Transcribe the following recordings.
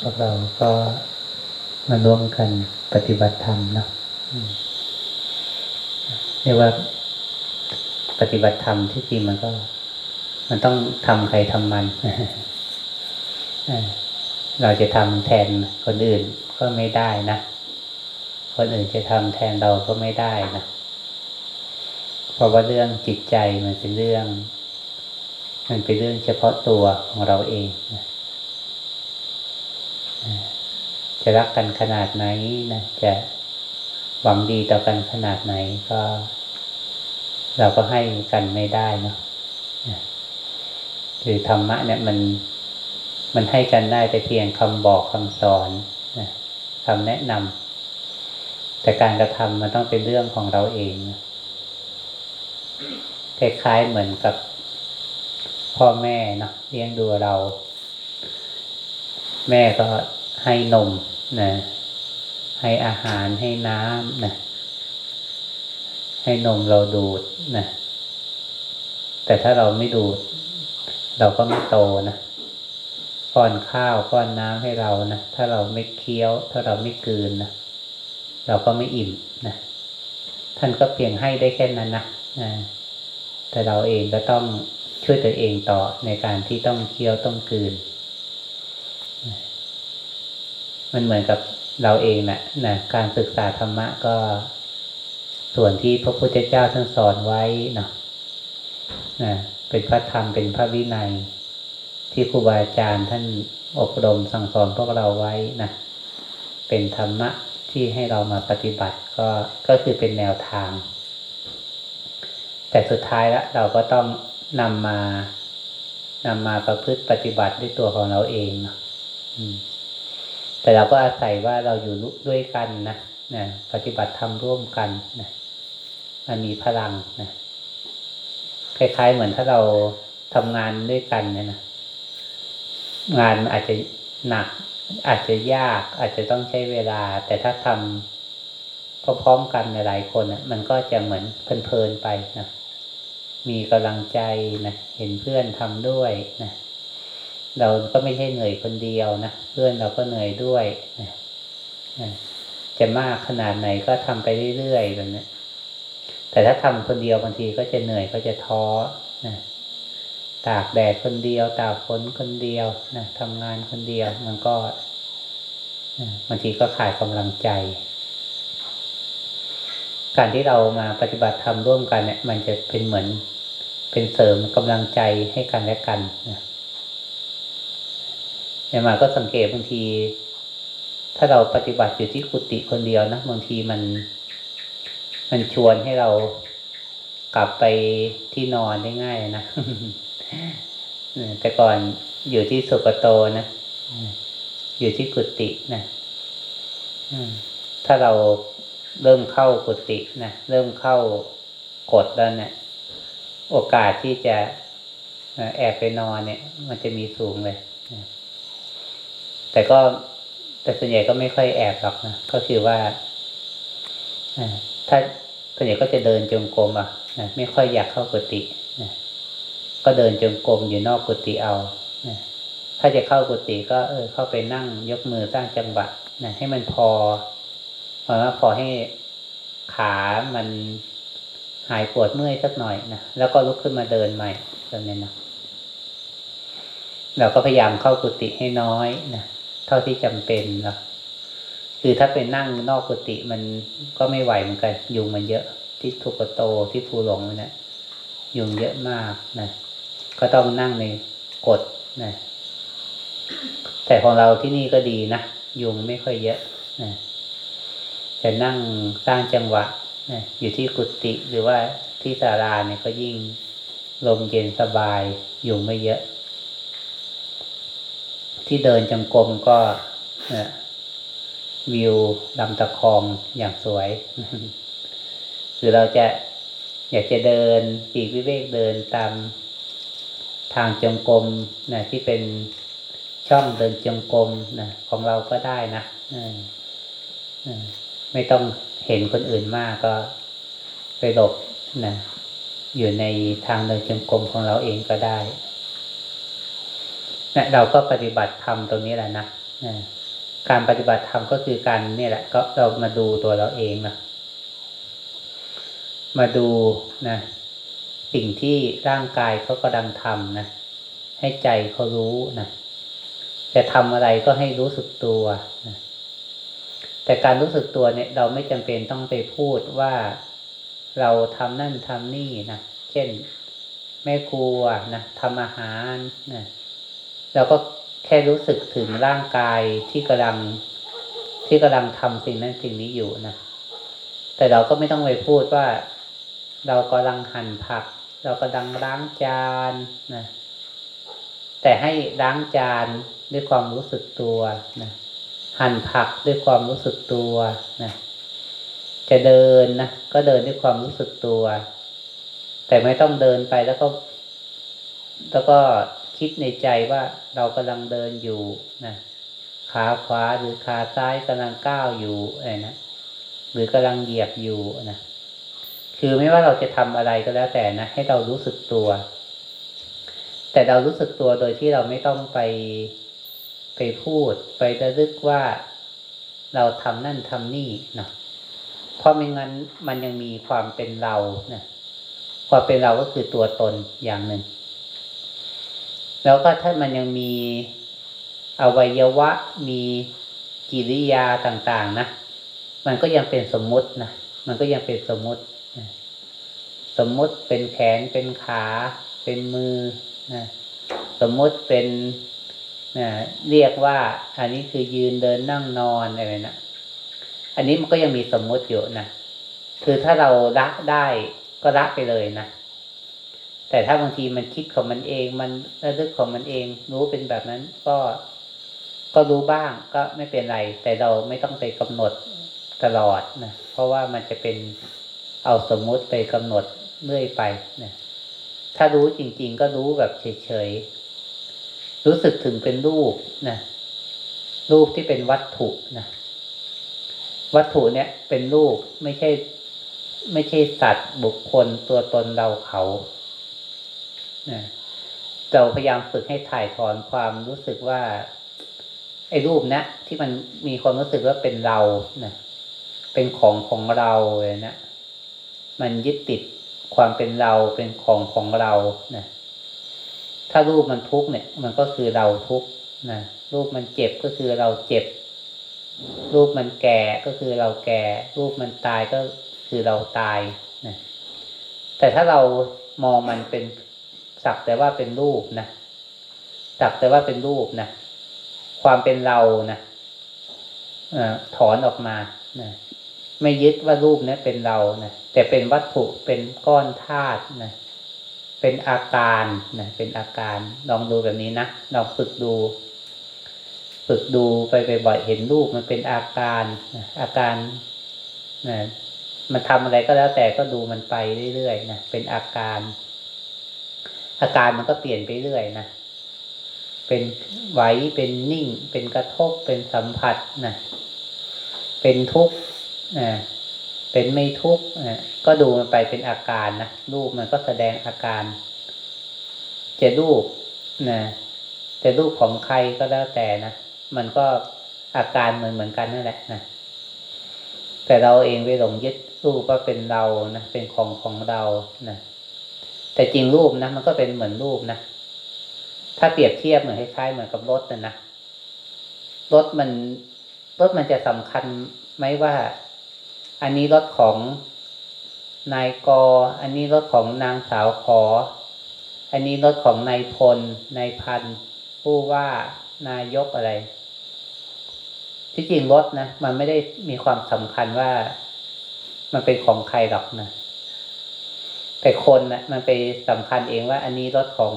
พวกเราก็มาร่วมกันปฏิบัติธรรมเนาะเรียกว่าปฏิบัติธรรมที่จริงมันก็ มันต้องทำใครทำมันเราจะทำแทนคนอื่นก็ไม่ได้นะ คนอื่นจะทำแทนเราก็ไม่ได้นะ เพราะว่าเรื่องจิตใจมันเป็นเรื่อง มันเป็นเรื่องเฉพาะตัวของเราเองนะ จะรักกันขนาดไหนนะจะหวังดีต่อกันขนาดไหนก็ เราก็ให้กันไม่ได้เนาะคือธรรมะเนี่ยมันมันให้กันได้แต่เพียงคำบอกคำสอนนะคำแนะนำแต่การกระทำมันต้องเป็นเรื่องของเราเองคล้ายๆเหมือนกับพ่อแม่เนาะเลี้ยงดูเรา แม่ก็ให้นม นะให้อาหารให้น้ำนะให้นมเราดูดนะแต่ถ้าเราไม่ดูด เราก็ไม่โตนะป้อนข้าวป้อนน้ำให้เรานะถ้าเราไม่เคี้ยว ถ้าเราไม่กืนนะเราก็ไม่อิ่มนะท่านก็เพียงให้ได้แค่นั้นนะนะแต่เราเองก็ต้องช่วยตัวเองต่อในการที่ต้องเคี้ยวต้องกืน มันเหมือนกับเราเองนะนะการศึกษาธรรมะก็ ส่วนที่พระพุทธเจ้าท่านสอนไว้เนาะนะเป็นพระธรรมเป็นพระวินัย ที่ครูบาอาจารย์ท่านอบรมสั่งสอนพวกเราไว้นะเป็นธรรมะที่ให้เรามาปฏิบัติก็ก็คือเป็นแนวทาง แต่สุดท้ายแล้วเราก็ต้องนำมานำมาประพฤติปฏิบัติด้วยตัวของเราเองนะ แต่เราก็อาศัยว่าเราอยู่ด้วยกันนะนะปฏิบัติธรรมร่วมกันนะมันมีพลังนะคล้ายๆเหมือนถ้าเราทำงานด้วยกันเนี่ยนะงานอาจจะหนัก อาจจะยาก อาจจะต้องใช้เวลา แต่ถ้าทำพร้อมๆกันหลายคนนะมันก็จะเหมือนเพลินๆไปนะมีกำลังใจนะเห็นเพื่อนทำด้วยนะ เราก็ไม่ใช่เหนื่อยคนเดียวนะเพื่อนเราก็เหนื่อยด้วยนะจะมากขนาดไหนก็ทำไปเรื่อยๆแบบนี้แต่ถ้าทำคนเดียวบางทีก็จะเหนื่อยก็จะท้อนะตากแดดคนเดียว ตากฝนคนเดียวนะทำงานคนเดียวมันก็บางทีก็ขาดกำลังใจ การที่เรามาปฏิบัติธรรมร่วมกันเนี่ย มันจะเป็นเหมือนเป็นเสริมกำลังใจให้กันและกันนะ เนี่ยมาก็สังเกตบางที ถ้าเราปฏิบัติอยู่ที่กุฏิคนเดียวนะบางทีมัน มันชวนให้เรากลับไปที่นอนได้ง่ายนะแต่ก่อนอยู่ที่สุกโตนะอยู่ที่กุฏินะถ้าเราเริ่มเข้ากุฏินะเริ่มเข้ากดแล้วเนะี่ยโอกาสที่จะแอบไปนอนเนี่ย มันจะมีสูงเลย แต่ก็แต่ส่วนใหญ่ก็ไม่ค่อยแอบหรอกนะก็คือว่าถ้าส่วนใหญ่ก็จะเดินจงกรมอะนะไม่ค่อยอยากเข้ากุฏินะก็เดินจงกรมอยู่นอกกุฏิเอานะถ้าจะเข้ากุฏิก็เออเข้าไปนั่งยกมือสร้างจังหวะนะให้มันพอพอว่าพอให้ขามันหายปวดเมื่อยสักหน่อยนะแล้วก็ลุกขึ้นมาเดินใหม่แบบนี้นะเราก็พยายามเข้ากุฏิให้น้อยนะ ท่าที่จำเป็นนะคือถ้าเป็นนั่งนอกกุฏิมันก็ไม่ไหวเหมือนกัน ยุงมันเยอะ ที่ทุกโตที่ภูหลงเนะี่ยยุงเยอะมากนะก็ต้องนั่งในกดนะแต่ของเราที่นี่ก็ดีนะยุงไม่ค่อยเยอะนะแต่นั่งสร้างจังหวะนะอยู่ที่กุฏิหรือว่าที่ศาลาเนี่ยก็ยิ่งลมเย็นสบายยุงไม่เยอะ ที่เดินจงกรมก็วิวลำตะคองอย่างสวย หรือเราจะอยากจะเดินปีกวิเวกเดินตามทางจงกรมนะที่เป็นช่องเดินจงกรมนะของเราก็ได้นะไม่ต้องเห็นคนอื่นมากก็ไปหลบนะอยู่ในทางเดินจงกรมของเราเองก็ได้ นะเราก็ปฏิบัติธรรมตรงนี้แหละนะนะการปฏิบัติธรรมก็คือการเนี่ยแหละ ก็เรามาดูตัวเราเองนะมาดูนะสิ่งที่ร่างกายเขากำลังทำนะให้ใจเขารู้นะจะทำอะไรก็ให้รู้สึกตัวนะแต่การรู้สึกตัวเนี่ย เราไม่จำเป็นต้องไปพูดว่าเราทำนั่นทำนี่นะเช่นแม่ครัวนะทำอาหารนะ เราก็แค่รู้สึกถึงร่างกายที่กำลังที่กำลังทำสิ่งนั้นสิ่งนี้อยู่นะ แต่เราก็ไม่ต้องไปพูดว่า เรากำลังหั่นผัก เรากำลังล้างจานนะ แต่ให้ล้างจานด้วยความรู้สึกตัวนะหั่นผักด้วยความรู้สึกตัวนะจะเดินนะก็เดินด้วยความรู้สึกตัว แต่ไม่ต้องเดินไปแล้วก็ แล้วก็ คิดในใจว่าเรากำลังเดินอยู่นะขาขวาหรือขาซ้ายกำลังก้าวอยู่อะไรนะหรือกำลังเหยียบอยู่นะคือไม่ว่าเราจะทำอะไรก็แล้วแต่นะ ให้เรารู้สึกตัว แต่เรารู้สึกตัวโดยที่เราไม่ต้องไปไปพูด ไประลึกว่าเราทำนั่นทำนี่นะเพราะไม่งั้นมันยังมีความเป็นเรานะความเป็นเราก็คือตัวตนอย่างหนึ่ง แล้วก็ถ้ามันยังมีอวัยวะมีกิริยาต่าง ๆ นะ มันก็ยังเป็นสมมตินะ มันก็ยังเป็นสมมตินะสมมติเป็นแขนเป็นขาเป็นมือนะสมมติเป็นนะเรียกว่า อันนี้คือยืนเดินนั่งนอนอะไรนะอันนี้มันก็ยังมีสมมติอยู่นะคือถ้าเราละได้ก็ละไปเลยนะ แต่ถ้าบางทีมันคิดของมันเอง มันระลึกของมันเอง รู้เป็นแบบนั้นก็ก็รู้บ้างก็ไม่เป็นไร แต่เราไม่ต้องไปกำหนดตลอดนะเพราะว่ามันจะเป็นเอาสมมุติไปกำหนดเรื่อยไปนะถ้ารู้จริง ๆ ก็รู้แบบเฉยๆรู้สึกถึงเป็นรูปนะรูปที่เป็นวัตถุนะวัตถุเนี่ยเป็นรูปไม่ใช่ ไม่ใช่สัตว์บุคคลตัวตนเราเขา นะเราพยายามฝึกให้ถ่ายถอนความรู้สึกว่า ไอ้รูปนะที่มันมีความรู้สึกว่าเป็นเรานะเป็นของของเราเลยนะมันยึดติดความเป็นเราเป็นของของเรานะถ้ารูปมันทุกเนี่ย มันก็คือเราทุกนะรูปมันเจ็บก็คือเราเจ็บ รูปมันแก่ก็คือเราแก่ รูปมันตายก็คือเราตายนะแต่ถ้าเรามองมันเป็น สักแต่ว่าเป็นรูปนะสักแต่ว่าเป็นรูปนะความเป็นเรานะถอนออกมานะไม่ยึดว่ารูปนี้เป็นเรานะแต่เป็นวัตถุเป็นก้อนธาตุนะเป็นอาการนะเป็นอาการลองดูแบบนี้นะลองฝึกดู ฝึกดูไปบ่อยๆเห็นรูปมันเป็นอาการนะอาการนะมันทำอะไรก็แล้วแต่ก็ดูมันไปเรื่อยๆนะเป็นอาการ อาการมันก็เปลี่ยนไปเรื่อยนะ เป็นไหว เป็นนิ่ง เป็นกระทบ เป็นสัมผัสนะ เป็นทุกข์นะเป็นไม่ทุกข์นะก็ดูมันไปเป็นอาการนะรูปมันก็แสดงอาการ จะรูปนะจะรูปของใครก็แล้วแต่นะมันก็อาการเหมือนเหมือนกันนั่นแหละนะแต่เราเองไปหลงยึดรูปว่าเป็นเรานะเป็นของของเรานะ แต่จริงรูปนะมันก็เป็นเหมือนรูปนะถ้าเปรียบเทียบเหมือนคล้ายๆเหมือนกับรถนะนะรถมันรถมันจะสำคัญไหมว่า อันนี้รถของนายกอันนี้รถของนางสาวขอ อันนี้รถของนายพลนายพันผู้ว่านายกอะไร ที่จริงรถนะมันไม่ได้มีความสำคัญว่ามันเป็นของใครหรอกนะ แต่คนนะมันไปสำคัญเองว่า อันนี้รถของ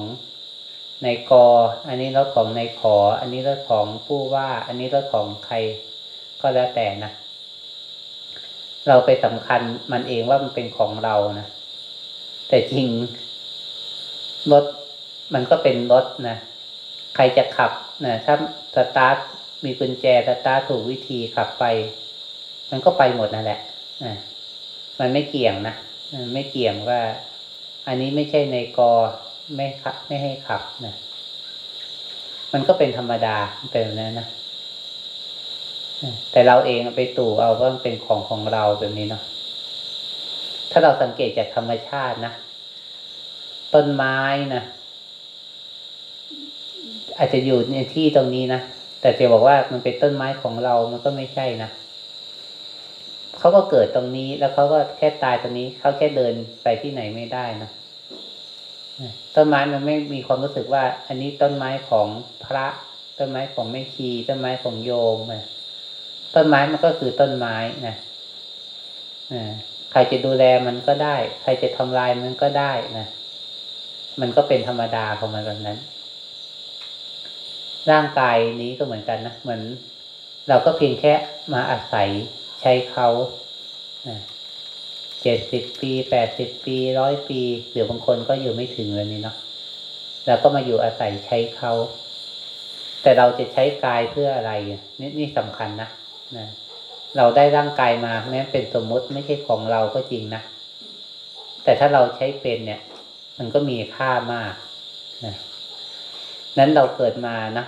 ในกออันนี้รถของในขอ อันนี้รถของผู้ว่า อันนี้รถของใครก็แล้วแต่นะเราไปสำคัญมันเองว่ามันเป็นของเรานะแต่จริงรถมันก็เป็นรถนะใครจะขับนะถ้าสตาร์ทมีกุญแจสตาร์ทถูกวิธีขับไป มันก็ไปหมดนั่นแหละนะมันไม่เกี่ยงนะ ไม่เกี่ยงว่า อันนี้ไม่ใช่ในกอไม่ขับไม่ให้ขับนะมันก็เป็นธรรมดาเป็นแบบนั้นนะแต่เราเองไปตู่เอาว่ามันเป็นของของเราแบบนี้เนาะถ้าเราสังเกตจากธรรมชาตินะต้นไม้นะอาจจะอยู่ในที่ตรงนี้นะแต่จะบอกว่ามันเป็นต้นไม้ของเรามันก็ไม่ใช่นะ เขาก็เกิดตรงนี้ แล้วเขาก็แค่ตายตรงนี้ เขาแค่เดินไปที่ไหนไม่ได้นะต้นไม้มันไม่มีความรู้สึกว่า อันนี้ต้นไม้ของพระ ต้นไม้ของแม่ชีต้นไม้ของโยมนะต้นไม้มันก็คือต้นไม้นะใครจะดูแลมันก็ได้ ใครจะทำลายมันก็ได้นะมันก็เป็นธรรมดาของมันแบบนั้น ร่างกายนี้ก็เหมือนกันนะเหมือน เราก็เพียงแค่มาอาศัย ใช้เขาเจ็ดสิบปีแปดสิบปีร้อยปีหรือบางคนก็อยู่ไม่ถึงเลยนี่เนาะเราก็มาอยู่อาศัยใช้เขาแต่เราจะใช้กายเพื่ออะไรนี่นี่สำคัญนะนะเราได้ร่างกายมาแม้เป็นสมมติไม่ใช่ของเราก็จริงนะแต่ถ้าเราใช้เป็นเนี่ย มันก็มีค่ามากนะนั้นเราเกิดมานะ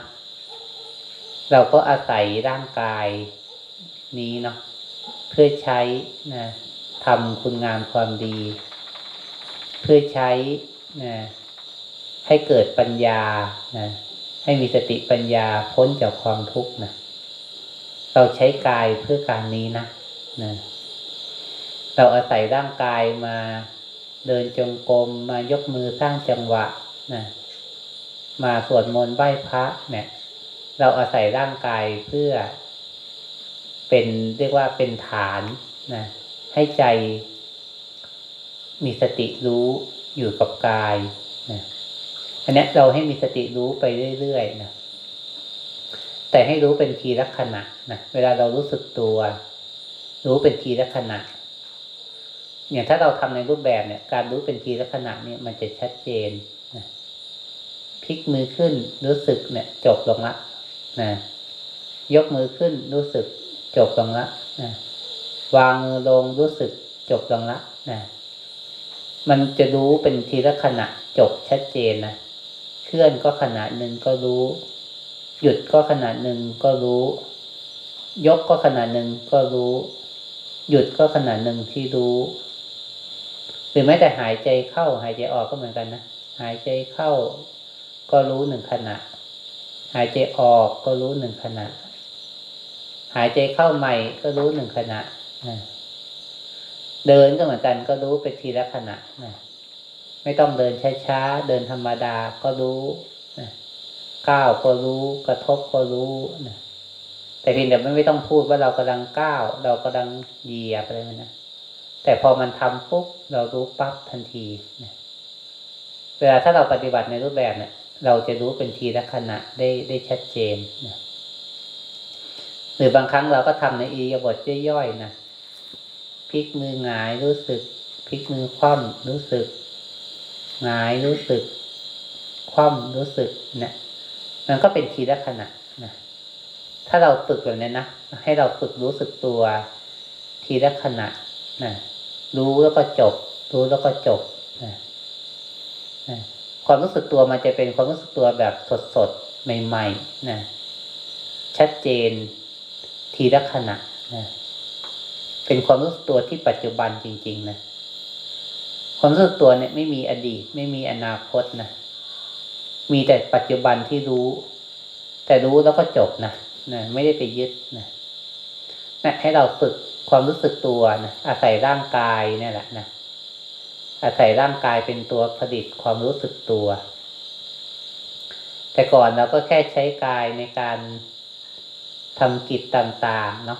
เราก็อาศัยร่างกายนี้เนาะ พื่อใช้นะทำคุณงามความดี เพื่อใช้นะให้เกิดปัญญานะให้มีสติปัญญาพ้นจากความทุกข์นะเราใช้กายเพื่อการนี้นะนะเราอาศัยร่างกายมาเดินจงกรมมายกมือสร้างจังหวะนะมาสวดมนต์ไหว้พระเนี่ย เราอาศัยร่างกายเพื่อ เป็นเรียกว่าเป็นฐานนะให้ใจมีสติรู้อยู่กับกายนะอันนี้เราให้มีสติรู้ไปเรื่อยๆนะแต่ให้รู้เป็นทีละขณะนะเวลาเรารู้สึกตัว รู้เป็นทีละขณะอย่างถ้าเราทำในรูปแบบเนี่ย การรู้เป็นทีละขณะเนี่ยมันจะชัดเจนนะพลิกมือขึ้นรู้สึกเนี่ย จบลงละนะยกมือขึ้นรู้สึก จบลงละนะวางลงรู้สึกจบลงละนะมันจะรู้เป็นทีละขณะจบชัดเจนนะเคลื่อนก็ขณะหนึ่งก็รู้ หยุดก็ขณะหนึ่งก็รู้ ยกก็ขณะหนึ่งก็รู้ หยุดก็ขณะหนึ่งที่รู้หรือแม้แต่หายใจเข้า หายใจออกก็เหมือนกันนะหายใจเข้า ก็รู้หนึ่งขณะ หายใจออกก็รู้หนึ่งขณะ หายใจเข้าใหม่ก็รู้หนึ่งขณะเดินก็เหมือนกันก็รู้ไปทีละขณะไม่ต้องเดินช้าๆ เดินธรรมดาก็รู้ก้าวก็รู้ กระทบก็รู้แต่เพียงแต่ไม่ต้องพูดว่าเรากำลังก้าว เรากำลังเหยียบอะไรนะ แต่พอมันทำปุ๊บเรารู้ปั๊บทันทีเวลาถ้าเราปฏิบัติในรูปแบบเนี่ย เราจะรู้เป็นทีละขณะได้ได้ชัดเจนนะ หรือบางครั้งเราก็ทำในอียบทย่อยๆนะพลิกมือหงายรู้สึกพลิกมือคว่ำรู้สึกหงายรู้สึก คว่ำรู้สึกเนี่ยมันก็เป็นทีละขณะนะถ้าเราฝึกแบบนี้นะให้เราฝึกรู้สึกตัวทีละขณะนะรู้แล้วก็จบ รู้แล้วก็จบนะนะความรู้สึกตัวมันจะเป็นความรู้สึกตัวแบบสดๆใหม่ๆนะชัดเจน ทีละขณะนะเป็นความรู้สึกตัวที่ปัจจุบันจริง ๆ นะ ความรู้สึกตัวเนี่ยไม่มีอดีต ไม่มีอนาคตนะ มีแต่ปัจจุบันที่รู้ แต่รู้แล้วก็จบนะนะไม่ได้ไปยึดนะนะให้เราฝึกความรู้สึกตัวนะอาศัยร่างกายเนี่ยแหละนะอาศัยร่างกายเป็นตัวผลิตความรู้สึกตัว แต่ก่อนเราก็แค่ใช้กายในการ ทำกิจต่างๆเนาะ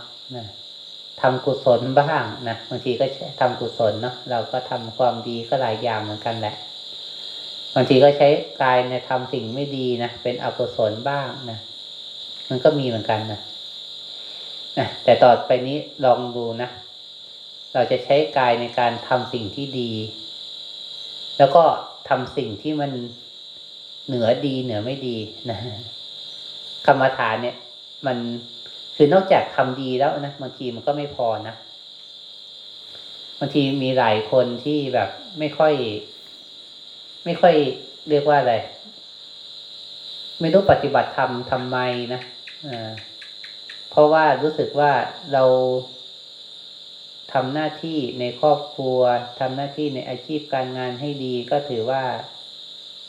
ทำกุศลบ้างนะบางทีก็ทำกุศลเนาะเราก็ทำความดีก็หลายอย่างเหมือนกันแหละบางทีก็ใช้กายในทำสิ่งไม่ดีนะเป็นอกุศลบ้างนะมันก็มีเหมือนกันนะนะแต่ต่อไปนี้ลองดูนะ เราจะใช้กายในการทำสิ่งที่ดี แล้วก็ทำสิ่งที่มันเหนือดีเหนือไม่ดีนะกรรมฐานเนี่ย มันคือนอกจากทำดีแล้วนะบางทีมันก็ไม่พอนะบางทีมีหลายคนที่แบบไม่ค่อย ไม่ค่อยเรียกว่าอะไรไม่รู้ปฏิบัติธรรมทำไมนะอเพราะว่ารู้สึกว่าเราทำหน้าที่ในครอบครัวทำหน้าที่ในอาชีพการงานให้ดีก็ถือว่า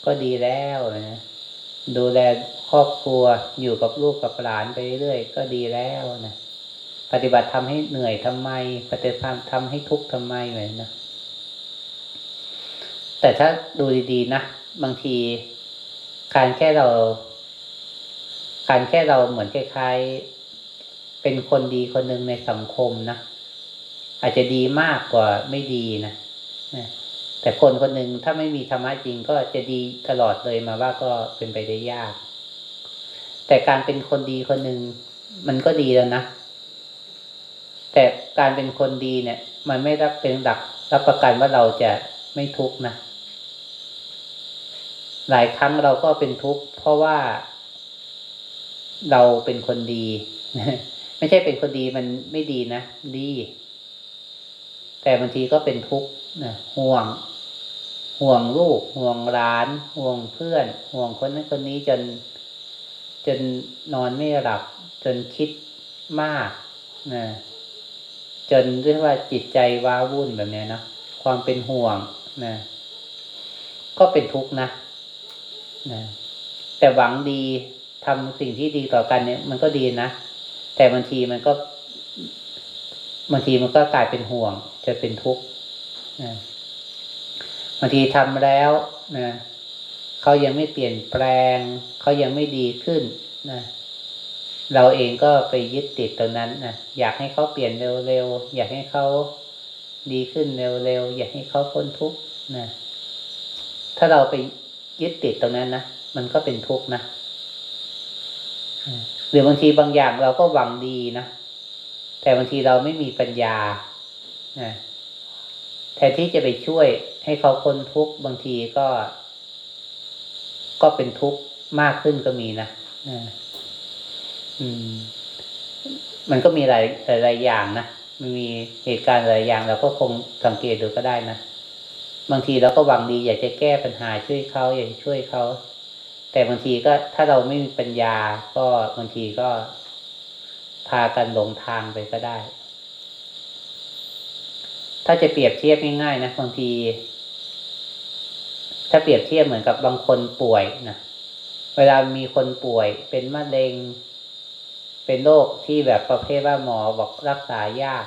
ก็ดีแล้วนะ ดูแลครอบครัวอยู่กับลูกกับหลานไปเรื่อยก็ดีแล้วนะปฏิบัติทำให้เหนื่อยทำไม ปฏิบัติทำให้ทุกข์ทำไมเลยนะแต่ถ้าดูดีๆนะบางทีการแค่เรา การแค่เราเหมือนคล้ายๆเป็นคนดีคนหนึ่งในสังคมนะอาจจะดีมากกว่าไม่ดีนะ แต่คนคนหนึ่งถ้าไม่มีธรรมะจริงก็จะดีตลอดเลยมาว่าก็เป็นไปได้ยาก แต่การเป็นคนดีคนหนึ่งมันก็ดีแล้วนะ แต่การเป็นคนดีเนี่ย มันไม่รับเป็นหลักรับประกันว่าเราจะไม่ทุกข์นะ หลายครั้งเราก็เป็นทุกข์เพราะว่าเราเป็นคนดี ไม่ใช่เป็นคนดีมันไม่ดีนะ ดี แต่บางทีก็เป็นทุกข์นะห่วง ห่วงลูก ห่วงร้าน ห่วงเพื่อน ห่วงคนนั้นคนนี้จน จนนอนไม่หลับ จนคิดมากนะจนเรียกว่าจิตใจว้าวุ่นแบบนี้นะความเป็นห่วงนะก็เป็นทุกข์นะนะแต่หวังดีทำสิ่งที่ดีต่อกันเนี่ย มันก็ดีนะแต่บางทีมันก็บางทีมันก็กลายเป็นห่วง จะเป็นทุกข์นะ บางทีทำแล้วนะเขายังไม่เปลี่ยนแปลง เขายังไม่ดีขึ้นนะเราเองก็ไปยึดติดตรงนั้นนะอยากให้เขาเปลี่ยนเร็วๆอยากให้เขาดีขึ้นเร็วๆอยากให้เขาพ้นทุกข์นะถ้าเราไปยึดติดตรงนั้นนะมันก็เป็นทุกข์นะหรือบางทีบางอย่างเราก็หวังดีนะแต่บางทีเราไม่มีปัญญาแทนที่จะไปช่วย ให้เขาพ้นทุกข์บางทีก็ ก็เป็นทุกข์มากขึ้นก็มีนะอืม มันก็มีหลายหลายอย่างนะมันมีเหตุการณ์หลายอย่างเราก็คงสังเกตดูก็ได้นะบางทีเราก็หวังดีอยากจะแก้ปัญหาช่วยเขาอยากช่วยเขาแต่บางทีก็ถ้าเราไม่มีปัญญา ก็บางทีก็พากันหลงทางไปก็ได้ ถ้าจะเปรียบเทียบง่ายๆนะบางที ถ้าเปรียบเทียบเหมือนกับบางคนป่วยนะเวลามีคนป่วยเป็นมะเร็ง เป็นโรคที่แบบประเภทว่าหมอบอกรักษายาก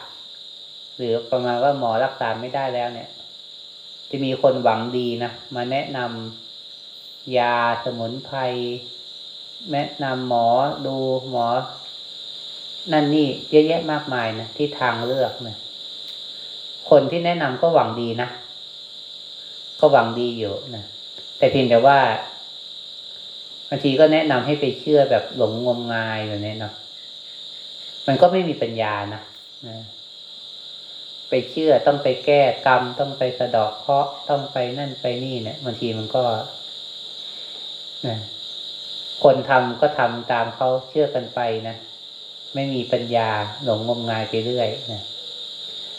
หรือประมาณว่าหมอรักษาไม่ได้แล้วเนี่ย จะมีคนหวังดีนะมาแนะนำยาสมุนไพรแนะนำหมอดูหมอ นั่นนี่เยอะแยะมากมายนะที่ทางเลือกนะคนที่แนะนำก็หวังดีนะ ก็หวังดีอยู่นะแต่เพียงแต่ว่าบางทีก็แนะนำให้ไปเชื่อแบบหลงงมงายแบบนี้เนาะมันก็ไม่มีปัญญานะนะไปเชื่อต้องไปแก้กรรม ต้องไปสะดอกเคราะห์ต้องไปนั่นไปนี่เนี่ยบางทีมันก็นะคนทำก็ทำตามเขาเชื่อกันไปนะไม่มีปัญญาหลงงมงายไปเรื่อยนะ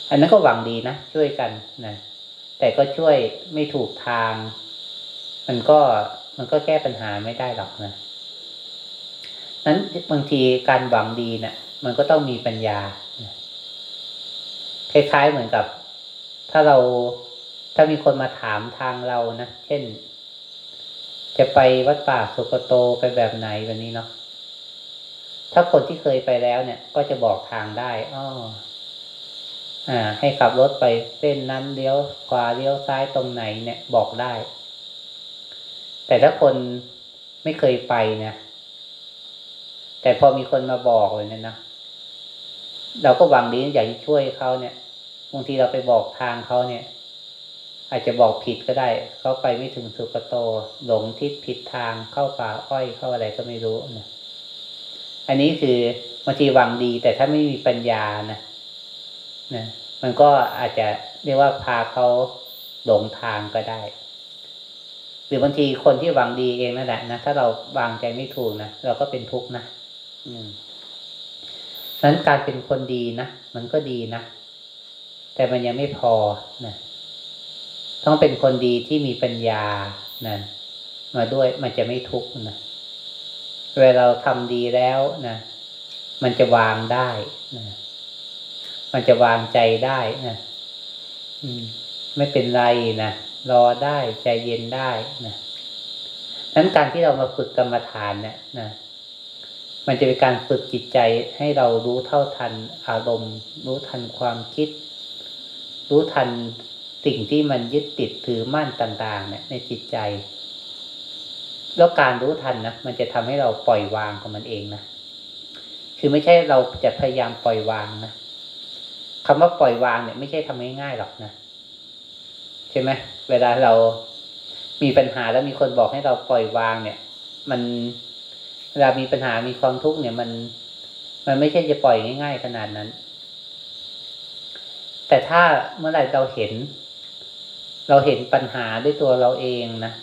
อันนั้นก็หวังดีนะช่วยกันนะ แต่ก็ช่วยไม่ถูกทาง มันก็มันก็แก้ปัญหาไม่ได้หรอกนะนั้นบางทีการหวังดีเนะี่ย มันก็ต้องมีปัญญาคล้ายๆเหมือนกับ ถ้าเราถ้ามีคนมาถามทางเรานะเช่น จะไปวัดป่าสุกโตไปแบบไหนแบบนี้เนาะถ้าคนที่เคยไปแล้วเนี่ย ก็จะบอกทางได้อ้อ ให้ขับรถไปเส้นนั้นเลี้ยวขวาเลี้ยวซ้ายตรงไหนเนี่ยบอกได้ แต่ถ้าคนไม่เคยไปเนี่ยแต่พอมีคนมาบอกเลยเนี่ยนะเราก็หวังดีอยากจะช่วยเขาเนี่ยบางทีเราไปบอกทางเขาเนี่ย อาจจะบอกผิดก็ได้ เขาไปไม่ถึงสุกโต หลงทิศผิดทางเข้าป่าอ้อยเข้าอะไรก็ไม่รู้นะอันนี้คือบางทีหวังดี แต่ถ้าไม่มีปัญญานะนะ มันก็อาจจะเรียกว่าพาเขาหลงทางก็ได้ หรือบางทีคนที่หวังดีเองนั่นแหละนะถ้าเราวางใจไม่ถูกนะเราก็เป็นทุกข์นะอืมนั้นการเป็นคนดีนะมันก็ดีนะแต่มันยังไม่พอนะต้องเป็นคนดีที่มีปัญญานะมาด้วยมันจะไม่ทุกข์นะเวลาเราทำดีแล้วนะมันจะวางได้นะ มันจะวางใจได้นะไม่เป็นไรนะรอได้ใจเย็นได้นะนั้นการที่เรามาฝึกกรรมฐานเนี่ยนะมันจะเป็นการฝึกจิตใจให้เรารู้เท่าทันอารมณ์ รู้ทันความคิด รู้ทันสิ่งที่มันยึดติดถือมั่นต่างๆ เนี่ย ในจิตใจ แล้วการรู้ทันนะมันจะทำให้เราปล่อยวางของมันเองนะคือไม่ใช่เราจะพยายามปล่อยวางนะ คำว่าปล่อยวางเนี่ยไม่ใช่ทำง่ายๆหรอกนะใช่ไหมเวลาเรามีปัญหาแล้วมีคนบอกให้เราปล่อยวางเนี่ย มันเวลามีปัญหามีความทุกข์เนี่ยมัน มันไม่ใช่จะปล่อยง่าย ๆ ขนาดนั้น แต่ถ้าเมื่อไหร่เราเห็น เราเห็นปัญหาด้วยตัวเราเองนะ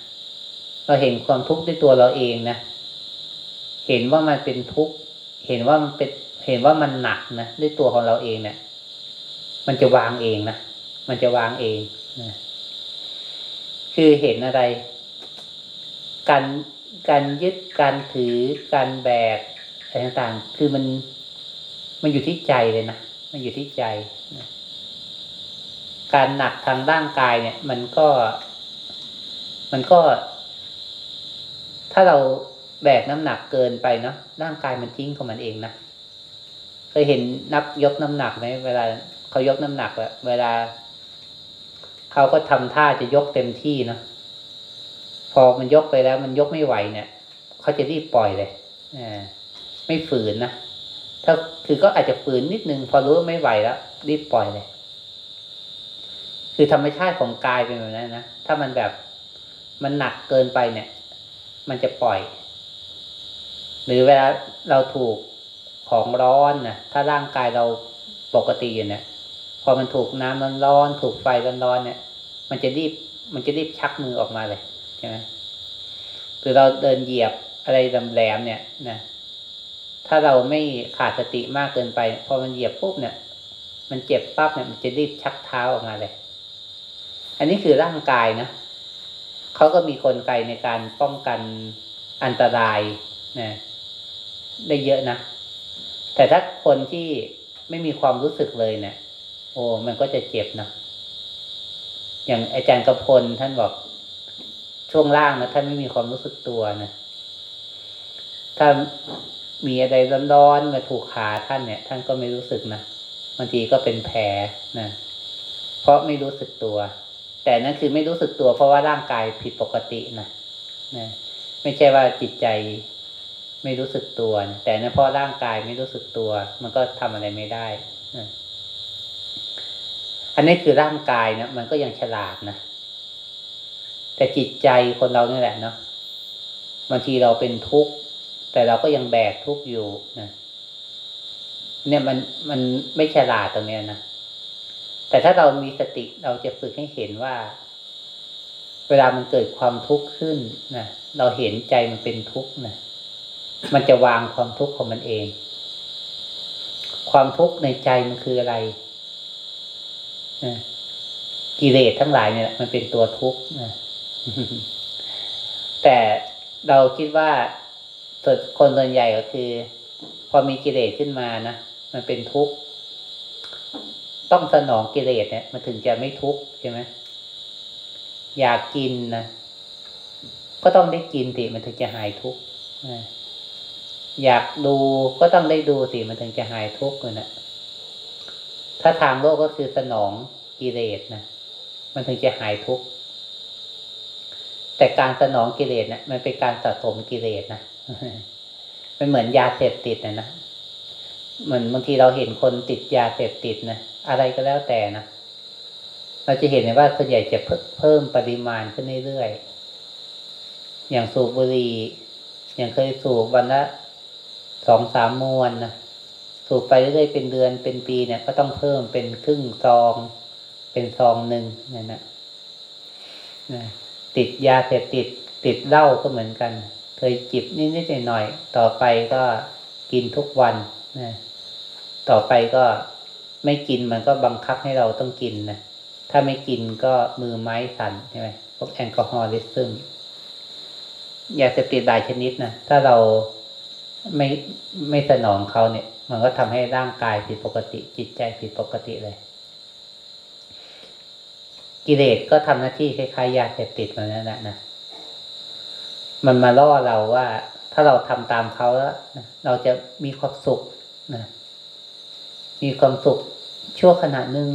เราเห็นความทุกข์ด้วยตัวเราเองนะเห็นว่ามันเป็นทุกข์เห็นว่ามันเป็นเห็นว่ามันหนักนะด้วยตัวของเราเองเนี่ย มันจะวางเองนะมันจะวางเองนะคือเห็นอะไร การการยึดการถือการแบกอะไรต่างๆ คือมันมันอยู่ที่ใจเลยนะมันอยู่ที่ใจนะการหนักทางร่างกายเนี่ย มันก็ มันก็ ถ้าเราแบกน้ำหนักเกินไปเนาะร่างกายมันทิ้งของมันเองนะเคยเห็นนักยกน้ำหนักไหมเวลา เขายกน้ำหนักแล้วเวลา เขาก็ทำท่าจะยกเต็มที่เนาะพอมันยกไปแล้ว มันยกไม่ไหวเนี่ย เขาจะรีบปล่อยเลยอไม่ฝืนนะถ้าคือก็อาจจะฝืนนิดนึงพอรู้ว่าไม่ไหวแล้วรีบปล่อยเลย คือธรรมชาติของกายเป็นแบบนั้นนะถ้ามันแบบมันหนักเกินไปเนี่ย มันจะปล่อย หรือเวลาเราถูกของร้อนนะถ้าร่างกายเราปกติอยู่เนี่ย อมันถูกน้ำร้อนๆถูกไฟร้อนๆเนี่ย มันจะรีบมันจะรีบชักมือออกมาเลยใช่ไหมหรือเราเดินเหยียบอะไรแหลมๆเนี่ยนะถ้าเราไม่ขาดสติมากเกินไป พอมันเหยียบปุ๊บเนี่ย มันเจ็บปั๊บเนี่ยมันจะรีบชักเท้าออกมาเลย อันนี้คือร่างกายนะเขาก็มีกลไกในการป้องกันอันตรายนะได้เยอะนะแต่ถ้าคนที่ไม่มีความรู้สึกเลยเนี่ย อ้มันก็จะเจ็บนะอย่างอาจารย์กระพลท่านบอกช่วงล่างนะท่านไม่มีความรู้สึกตัวนะถ้ามีอะไรร้อนๆมาถูกขาท่านเนี่ย ท่านก็ไม่รู้สึกนะบางทีก็เป็นแผลนะเพราะไม่รู้สึกตัว แต่นั่นคือไม่รู้สึกตัว เพราะว่าร่างกายผิดปกตินะนะไม่ใช่ว่าจิตใจไม่รู้สึกตัวนะแต่นั่นเพราะร่างกายไม่รู้สึกตัว มันก็ทำอะไรไม่ได้นะ อันนี้คือร่างกายนะมันก็ยังฉลาดนะ แต่จิตใจคนเราเนี่ยแหละเนาะบางทีเราเป็นทุกข์ แต่เราก็ยังแบกทุกข์อยู่นะเนี่ยมันมันไม่ฉลาดตรงเนี้ยนะแต่ถ้าเรามีสติเราจะฝึกให้เห็นว่า เวลามันเกิดความทุกข์ขึ้นนะเราเห็นใจมันเป็นทุกข์นะมันจะวางความทุกข์ของมันเอง ความทุกข์ในใจมันคืออะไร กิเลสทั้งหลายเนี่ย มันเป็นตัวทุกข์นะแต่เราคิดว่าส่วนคนส่วนใหญ่ก็คือ พอมีกิเลสขึ้นมานะมันเป็นทุกข์ต้องสนองกิเลสเนี่ย มันถึงจะไม่ทุกข์ใช่ไหมอยากกินนะก็ต้องได้กินสิมันถึงจะหายทุกข์อยากดูก็ต้องได้ดูสิมันถึงจะหายทุกข์เลยนะ ถ้าทางโลกก็คือสนองกิเลสนะมันถึงจะหายทุกข์แต่การสนองกิเลสเนี่ยมันเป็นการสะสมกิเลสนะมันเหมือนยาเสพติดนะนะเหมือนบางทีเราเห็นคนติดยาเสพติดนะอะไรก็แล้วแต่นะเราจะเห็นว่าส่วนใหญ่จะเพิ่มปริมาณขึ้นเรื่อยๆอย่างสูบบุหรี่อย่างเคยสูบวันละสองสามมวนนะ สูบไปเรื่อยๆเป็นเดือนเป็นปีเนี่ย ก็ต้องเพิ่มเป็นครึ่งซอง เป็นซองหนึ่งนั่นนะนะติดยาเสพติด ติดเหล้าก็เหมือนกัน เคยจิบนิดๆหน่อยๆต่อไปก็กินทุกวันนะต่อไปก็ไม่กินมันก็บังคับให้เราต้องกินนะถ้าไม่กินก็มือไม้สั่นใช่ไหมพวกแอลกอฮอลิซึมยาเสพติดหลายชนิดนะถ้าเรา ไม่ไม่สนองเขาเนี่ย มันก็ทำให้ร่างกายผิดปกติ จิตใจผิดปกติเลย กิเลสก็ทำหน้าที่คล้ายๆยาเสพติดเหมือนนั้นแหละนะมันมาล่อเราว่า ถ้าเราทำตามเขาแล้วเราจะมีความสุขนะมีความสุขชั่วขณะหนึ่ง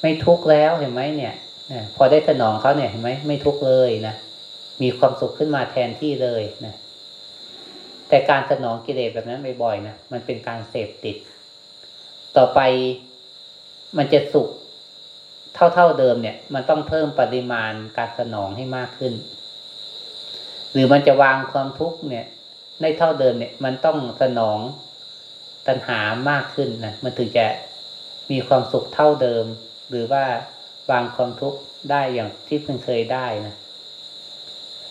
ไม่ทุกข์แล้วเห็นไหมเนี่ยนะพอได้สนองเขาเนี่ยเห็นไหมไม่ทุกข์เลยนะมีความสุขขึ้นมาแทนที่เลยนะ แต่การสนองกิเลสแบบนั้นบ่อยๆนะมันเป็นการเสพติด ต่อไปมันจะสุขเท่าๆเดิมเนี่ย มันต้องเพิ่มปริมาณการสนองให้มากขึ้น หรือมันจะวางความทุกข์เนี่ยได้เท่าเดิมเนี่ย มันต้องสนองตัณหามากขึ้นนะมันถึงจะมีความสุขเท่าเดิม หรือว่าวางความทุกข์ได้อย่างที่เพิ่งเคยได้นะ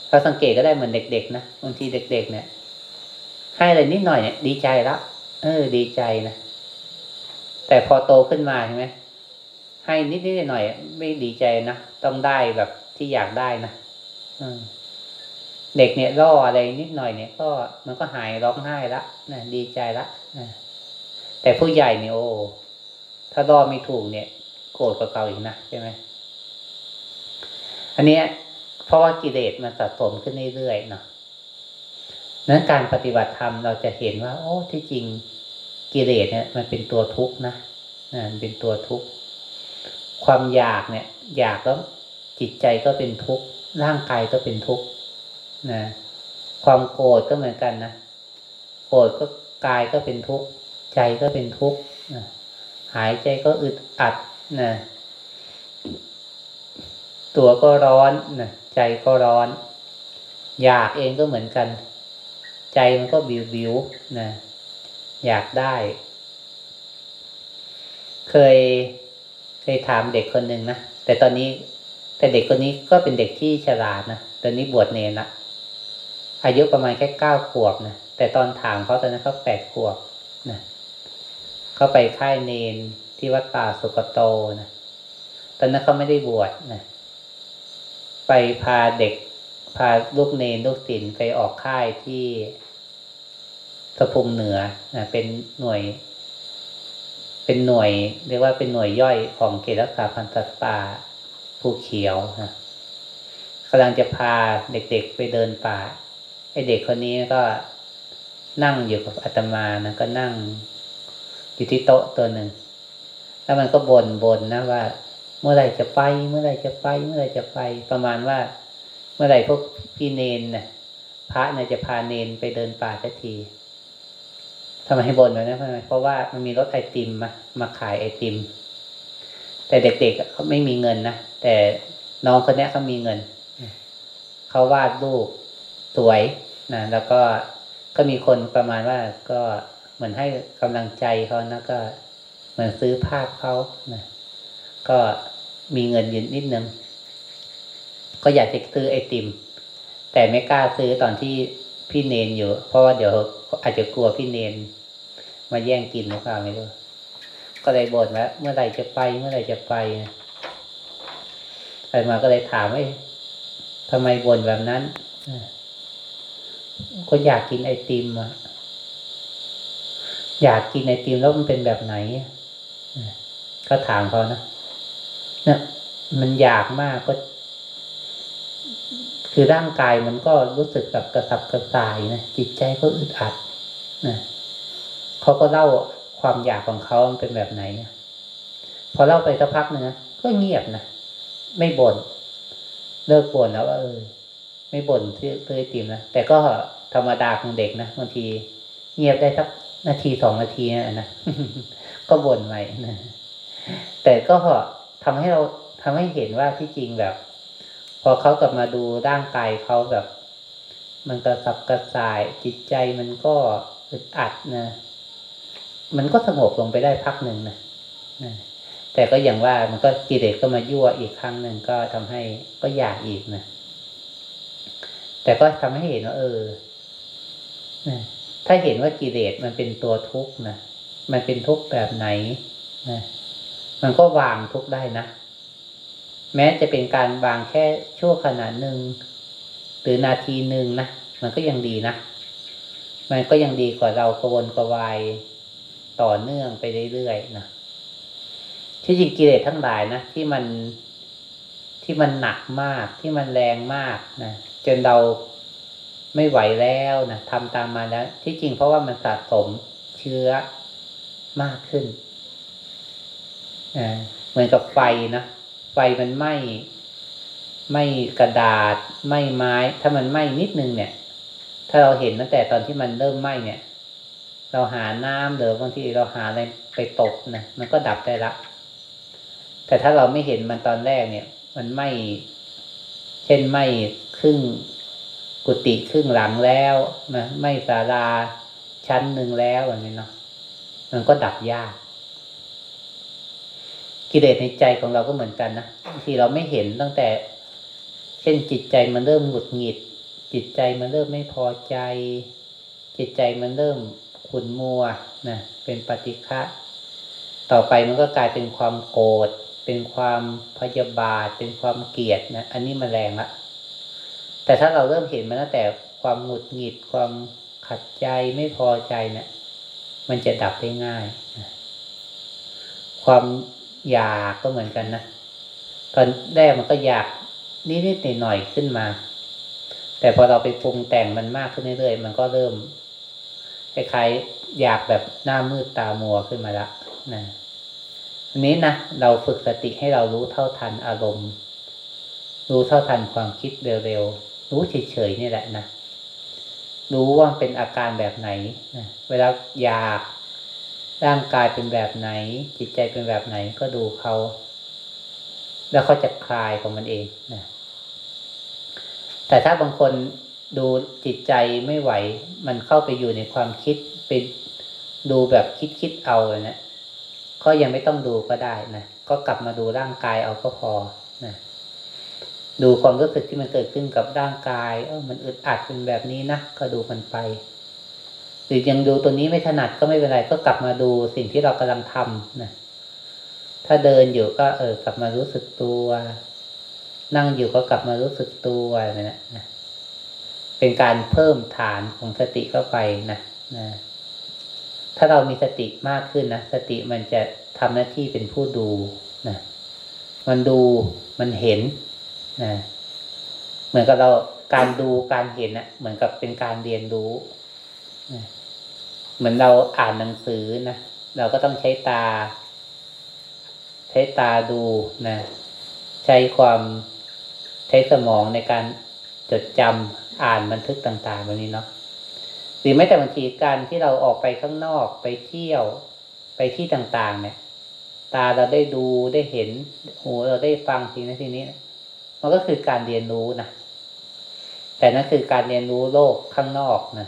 เราสังเกตก็ได้เหมือนเด็กๆนะบางทีเด็ก ๆ เนี่ย ให้อะไรนิดหน่อยเนี่ย ดีใจและเออ ดีใจนะแต่พอโตขึ้นมาใช่ไหมให้นิดนิดหน่อยไม่ดีใจนะต้องได้แบบที่อยากได้นะเด็กเนี่ยล่ออะไรนิดหน่อยเนี่ย ก็มันก็หายร้องไห้ละนะดีใจละนะแต่ผู้ใหญ่เนี่ยโอ้ถ้าล่อไม่ถูกเนี่ย โกรธกว่าเก่าอีกนะใช่ไหมอันเนี้ยเพราะว่ากิเลสมันสะสมขึ้นเรื่อยๆเนาะ นั้นการปฏิบัติธรรมเราจะเห็นว่า โอ้ที่จริงกิเลสเนี่ย มันเป็นตัวทุกข์นะนเป็นตัวทุกข์ความอยากเนี่ย อยากแล้วจิตใจก็เป็นทุกข์ร่างกายก็เป็นทุกข์นะความโกรธก็เหมือนกันนะโกรธก็กายก็เป็นทุกข์ใจก็เป็นทุกข์หายใจก็อึดอัดนะตัวก็ร้อนนะใจก็ร้อน อยากเองก็เหมือนกัน ใจมันก็บิวบิวนะอยากได้ เคยเคยถามเด็กคนหนึ่งนะแต่ตอนนี้ แต่เด็กคนนี้ก็เป็นเด็กที่ฉลาดนะตอนนี้บวชเนรละอายุประมาณแค่เก้าขวบนะแต่ตอนถามเขาตอนนั้นเขาแปดขวบนะเขาไปค่ายเนนที่วัดป่าสุกโตนะตอนนั้นเขาไม่ได้บวชนะไปพาเด็กพาลูกเนนลูกศิลไปออกค่ายที่ สะพุงเหนือนะเป็นหน่วย เป็นหน่วย เรียกว่าเป็นหน่วยย่อยของเขตรักษาพันธุ์สัตว์ป่าภูเขียวนะกำลังจะพาเด็กๆไปเดินป่าไอเด็กคนนี้ก็นั่งอยู่กับอาตมานะก็นั่งอยู่ที่โต๊ะตัวหนึ่งแล้วมันก็บน่นบ่นนะว่า เมื่อไรจะไป เมื่อไรจะไป เมื่อไรจะไป ประมาณว่า เมื่อไรพวกพี่เนนนะพระน่ยจะพาเนนไปเดินป่าสักที ทำไมให้บ่นไว้นะเพราะว่ามันมีรถไอติมมามาขายไอติม แต่เด็กๆเขาไม่มีเงินนะแต่น้องคนนี้เขามีเงินเขาวาดรูปสวยนะแล้วก็ก็มีคนประมาณว่าก็เหมือนให้กำลังใจเขานะก็เหมือนซื้อภาพเขานะก็มีเงินยืนนิดนึง ก็อยากจะซื้อไอติม แต่ไม่กล้าซื้อตอนที่พี่เนนอยู่ เพราะว่าเดี๋ยว อาจจะกลัวพี่เนนมาแย่งกินหรือเปล่าไม่รู้ก็เลยบ่นว่าเมื่อไหร่จะไปเมื่อไหร่จะไปใครมาก็เลยถามว่าทำไมบ่นแบบนั้นก็อยากกินไอติมอะอยากกินไอติมแล้วมันเป็นแบบไหนก็ถามเขานะเนี่ยมันอยากมากก็ คือร่างกายมันก็รู้สึกแบบกระสับกระส่ายนะจิตใจก็อึดอัด เขาก็เล่าความอยากของเขาเป็นแบบไหน พอเล่าไปสักพักหนึ่งนะก็เงียบนะไม่บน่นเลิกบ่นแล้วเออ ไม่บ่นที่เคยติมนะแต่ก็ธรรมดาของเด็กนะบางที เงียบได้สักนาทีสองนาทีนะนะก็บ่นใหม่นะแต่ก็ทำให้เราทำให้เห็นว่าที่จริงแบบ พอเขากลับมาดูร่างกายเขาแบบ มันกระสับกระส่ายจิตใจมันก็ อึดอัดนะ มันก็สงบลงไปได้พักหนึ่งนะนะแต่ก็อย่างว่ามันก็กิเลสก็มายั่วอีกครั้งหนึ่งก็ทำให้ก็อยากอีกนะ แต่ก็ทำให้เห็นว่าเออถ้าเห็นว่ากิเลสมันเป็นตัวทุกข์นะ มันเป็นทุกข์แบบไหนนะมันก็วางทุกข์ได้นะ แม้จะเป็นการวางแค่ชั่วขณะหนึ่งหรือนาทีหนึ่งนะ มันก็ยังดีนะ มันก็ยังดีกว่าเรากระวนกระวายต่อเนื่องไปเรื่อยๆนะที่จริงกิเลสทั้งหลายนะที่มันที่มันหนักมากที่มันแรงมากนะจนเราไม่ไหวแล้วนะทำตามมาแล้ว ที่จริงเพราะว่ามันสะสมเชื้อมากขึ้นเหมือนกับไฟนะไฟมันไหม้ไหม้กระดาษไหม้ไม้ ถ้ามันไหม้นิดนึงเนี่ย ถ้าเราเห็นตั้งแต่ตอนที่มันเริ่มไหม้เนี่ย เราหาน้ำหรือบางทีเราหาอะไรไปตกนะมันก็ดับได้ละ แต่ถ้าเราไม่เห็นมันตอนแรกเนี่ย มันไหม้เช่นไหม้ครึ่งกุฏิครึ่งหลังแล้วนะไหม้ศาลาชั้นหนึ่งแล้วอย่างนี้เนาะมันก็ดับยากกิเลสในใจของเราก็เหมือนกันนะที่เราไม่เห็นตั้งแต่ เช่นจิตใจมันเริ่มหงุดหงิด จิตใจมันเริ่มไม่พอใจ จิตใจมันเริ่มขุ่นมัวนะเป็นปฏิฆะต่อไปมันก็กลายเป็นความโกรธเป็นความพยาบาท เป็นความเกลียดนะอันนี้มันแรงละแต่ถ้าเราเริ่มเห็นมันตั้งแต่ความหงุดหงิดความขัดใจไม่พอใจเนะี่ยมันจะดับได้ง่ายนะความอยากก็เหมือนกันนะตอนแรกมันก็อยากนิดๆหน่อยๆขึ้นมา แต่พอเราไปปรุงแต่งมันมากขึ้นเรื่อยๆมันก็เริ่มคล้ายๆอยากแบบหน้ามืดตามัวขึ้นมาละนะอันนี้นะเราฝึกสติให้เรารู้เท่าทันอารมณ์ รู้เท่าทันความคิดเร็วๆรู้เฉยๆนี่แหละนะรู้ว่าเป็นอาการแบบไหนนะเวลาอยากร่างกายเป็นแบบไหน จิตใจเป็นแบบไหนก็ดูเขา แล้วเขาจะคลายของมันเองนะ แต่ถ้าบางคนดูจิตใจไม่ไหว มันเข้าไปอยู่ในความคิดไปดูแบบคิดคิดเอาเลยนะก็ยังไม่ต้องดูก็ได้นะก็กลับมาดูร่างกายเอาก็พอนะดูความรู้สึกที่มันเกิดขึ้นกับร่างกาย เออมันอึดอัดเป็นแบบนี้นะก็ดูมันไป หรือยังดูตัวนี้ไม่ถนัดก็ไม่เป็นไร ก็กลับมาดูสิ่งที่เรากำลังทำนะถ้าเดินอยู่ก็เออกลับมารู้สึกตัว นั่งอยู่ก็กลับมารู้สึกตัวนะนะเป็นการเพิ่มฐานของสติเข้าไปนะนะ ถ้าเรามีสติมากขึ้นนะ สติมันจะทำหน้าที่เป็นผู้ดูนะ มันดูมันเห็นนะเหมือนกับเราการดูการเห็นนะเหมือนกับเป็นการเรียนรู้นะเหมือนเราอ่านหนังสือนะเราก็ต้องใช้ตา ใช้ตาดูนะ ใช้ความ ใช้สมองในการจดจำอ่านบันทึกต่างๆแบบนี้เนาะหรือแม้แต่บางทีการที่เราออกไปข้างนอกไปเที่ยวไปที่ต่างๆ เนี่ย ตาเราได้ดูได้เห็นหูเราได้ฟังทีนั้นทีนี้ มันก็คือการเรียนรู้นะแต่นั่นคือการเรียนรู้โลกข้างนอกนะ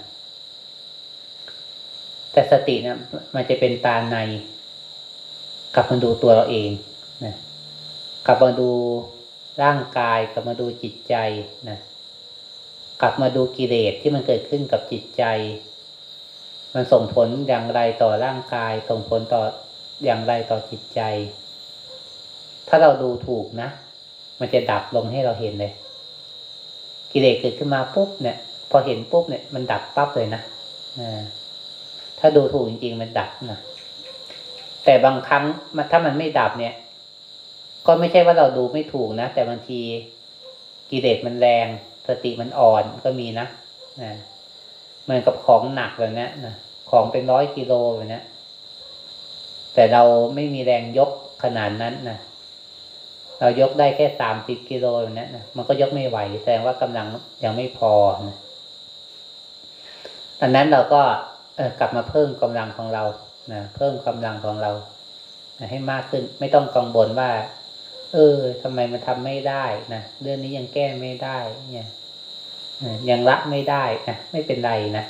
แต่สตินะมันจะเป็นตาใน กลับมาดูตัวเราเองนะกลับมาดู ร่างกายกลับมาดูจิตใจนะกลับมาดูกิเลสที่มันเกิดขึ้นกับจิตใจ มันส่งผลอย่างไรต่อร่างกาย ส่งผลต่ออย่างไรต่อจิตใจ ถ้าเราดูถูกนะ มันจะดับลงให้เราเห็นเลย กิเลสเกิดขึ้นมาปุ๊บเนี่ย พอเห็นปุ๊บเนี่ยมันดับปั๊บเลยนะถ้าดูถูกจริง ๆ มันดับนะแต่บางครั้งมันถ้ามันไม่ดับเนี่ย ก็ไม่ใช่ว่าเราดูไม่ถูกนะ แต่บางทีกิเลสมันแรง สติมันอ่อนก็มีนะนะเหมือนกับของหนักแบบนี้นะของเป็นร้อยกิโลแบบนี้แต่เราไม่มีแรงยกขนาดนั้นนะเรายกได้แค่สามสิบกิโลแบบนี้นะมันก็ยกไม่ไหวแสดงว่ากำลังยังไม่พอนะดังนั้นเราก็กลับมาเพิ่มกำลังของเรานะเพิ่มกำลังของเรานะให้มากขึ้น ไม่ต้องกังวลว่า เออทำไมมันทำไม่ได้นะเรื่องนี้ยังแก้ไม่ได้ เนี่ยยังละไม่ได้นะไม่เป็นไรนะ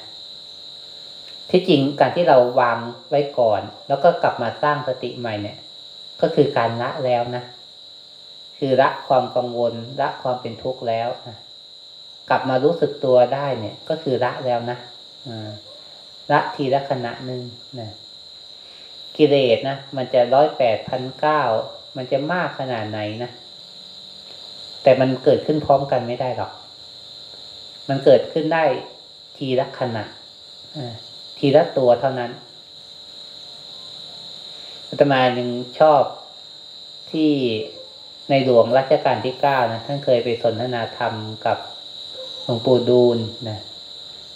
ที่จริงการที่เราวางไว้ก่อน แล้วก็กลับมาสร้างสติใหม่เนี่ย ก็คือการละแล้วนะคือละความกังวลละความเป็นทุกข์แล้วนะกลับมารู้สึกตัวได้เนี่ย ก็คือละแล้วนะอละทีละขณะหนึ่งนะกิเลสนะมันจะร้อยแปดพันเก้า มันจะมากขนาดไหนนะ แต่มันเกิดขึ้นพร้อมกันไม่ได้หรอก มันเกิดขึ้นได้ทีละขณะทีละตัวเท่านั้นอาตมายังชอบที่ในหลวงรัชกาลที่เก้านะท่านเคยไปสนทนาธรรมกับหลวงปู่ดูลนะ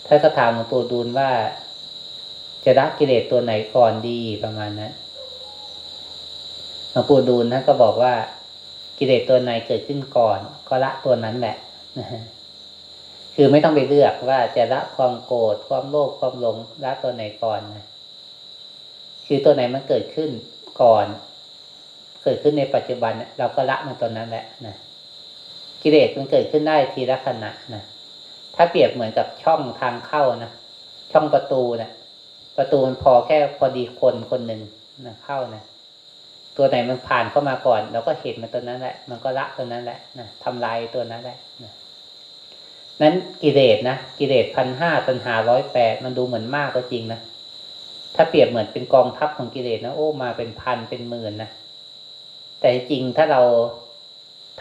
ท่านก็ถามหลวงปู่ดูลว่า จะละกิเลสตัวไหนก่อนดีประมาณนะั้น หลวงปู่ดูลท่านก็บอกว่ากิเลสตัวไหนเกิดขึ้นก่อน ก็ละตัวนั้นแหละนะคือไม่ต้องไปเลือกว่าจะละความโกรธความโลภความหลงละตัวไหนก่อนนะคือตัวไหนมันเกิดขึ้นก่อน เกิดขึ้นในปัจจุบันเราก็ละมันตัวนั้นแหละนะกิเลสมันเกิดขึ้นได้ทีละขณะนะถ้าเปรียบเหมือนกับช่องทางเข้านะช่องประตูนะประตูมันพอแค่พอดีคนคนหนึ่งนะเข้านะ ตัวไหนมันผ่านเข้ามาก่อนเราก็เห็นมันตัวนั้นแหละ มันก็ละตัวนั้นแหละนะทำลายตัวนั้นแหละนะนั้นกิเลสนะกิเลสพันห้าตัณหาร้อยแปดมันดูเหมือนมากก็จริงนะถ้าเปรียบเหมือนเป็นกองทัพของกิเลสนะโอ้มาเป็นพันเป็นหมื่นนะแต่จริงถ้าเรา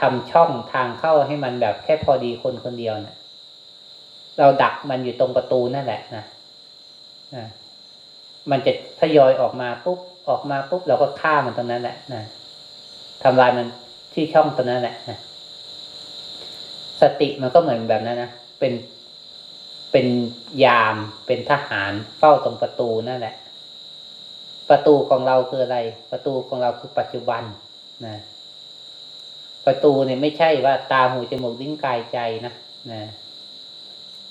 ทำช่องทางเข้าให้มันแบบแค่พอดีคนคนเดียวเนะี่ยเราดักมันอยู่ตรงประตูนั่นแหละนะนะมันจะทยอยออกมาปุ๊บ ออกมาปุ๊บเราก็ฆ่ามันตรงนั้นแหละนะทำลายมันที่ช่องตรงนั้นแหละนะสติมันก็เหมือนแบบนั้นนะเป็นเป็นยามเป็นทหารเฝ้าตรงประตูนั่นแหละ ประตูของเราคืออะไร ประตูของเราคือปัจจุบันนะประตูเนี่ยไม่ใช่ว่าตาหูจมูกลิ้นกายใจนะนะ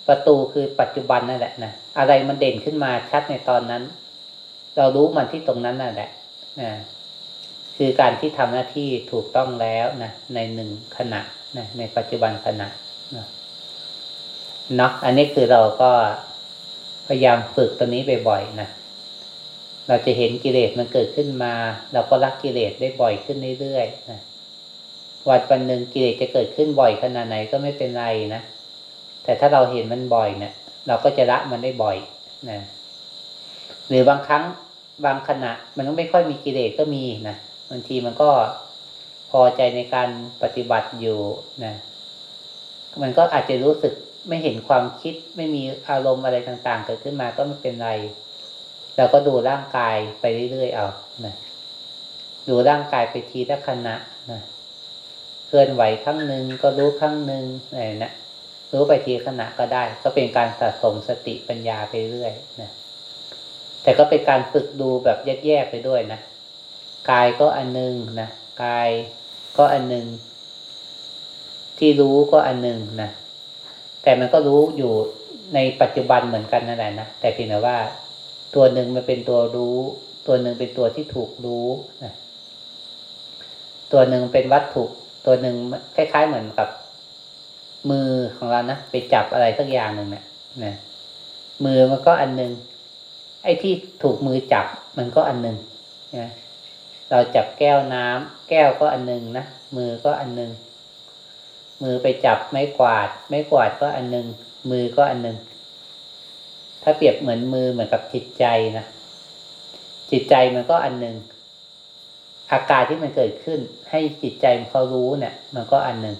ประตูคือปัจจุบันนั่นแหละนะอะไรมันเด่นขึ้นมาชัดในตอนนั้น เรารู้มันที่ตรงนั้นนั่นแหละนะคือการที่ทำหน้าที่ถูกต้องแล้วนะในหนึ่งขณะนะในปัจจุบันขณะนะเนาะอันนี้คือเราก็พยายามฝึกตัวนี้บ่อยๆนะเราจะเห็นกิเลสมันเกิดขึ้นมา เราก็รักกิเลสได้บ่อยขึ้นเรื่อยๆนะวันวันหนึ่งกิเลสจะเกิดขึ้นบ่อยขนาดไหนก็ไม่เป็นไรนะแต่ถ้าเราเห็นมันบ่อยเนะี่ย เราก็จะละมันได้บ่อยนะ หรือบางครั้งบางขณะ มันก็ไม่ค่อยมีกิเลสก็มีนะบางทีมันก็พอใจในการปฏิบัติอยู่นะมันก็อาจจะรู้สึกไม่เห็นความคิดไม่มีอารมณ์อะไรต่าง ๆ เกิดขึ้นมาก็ไม่เป็นไรเราก็ดูร่างกายไปเรื่อยๆเอานะดูร่างกายไปทีละขณะนะเคลื่อนไหวครั้งหนึ่งก็รู้ครั้งหนึ่งอะไรนะรู้ไปทีขณะก็ได้ ก็เป็นการสะสมสติปัญญาไปเรื่อยนะ แต่ก็เป็นการฝึกดูแบบแยกๆไปด้วยนะ กายก็อันหนึ่งนะ กายก็อันหนึ่งที่รู้ก็อันหนึ่งนะ แต่มันก็รู้อยู่ในปัจจุบันเหมือนกันนั่นแหละนะ แต่เพียงแต่ว่า ตัวหนึ่งมันเป็นตัวรู้ ตัวหนึ่งเป็นตัวที่ถูกรู้นะ ตัวหนึ่งเป็นวัตถุ ตัวหนึ่งคล้าย ๆ เหมือนกับ มือของเรานะไปจับอะไรสักอย่างหนึ่งเนะี่ยนะ มือมันก็อันหนึ่ง ไอ้ที่ถูกมือจับมันก็อันหนึ่งนะเราจับแก้วน้ำแก้วก็อันหนึ่งนะมือก็อันหนึ่งมือไปจับไม้กวาด ไม้กวาดก็อันหนึ่งมือก็อันหนึ่งถ้าเปรียบเหมือนมือเหมือนกับจิตใจนะจิตใจมันก็อันหนึ่งอาการที่มันเกิดขึ้น ให้จิตใจมันเขารู้เนี่ย มันก็อันหนึ่ง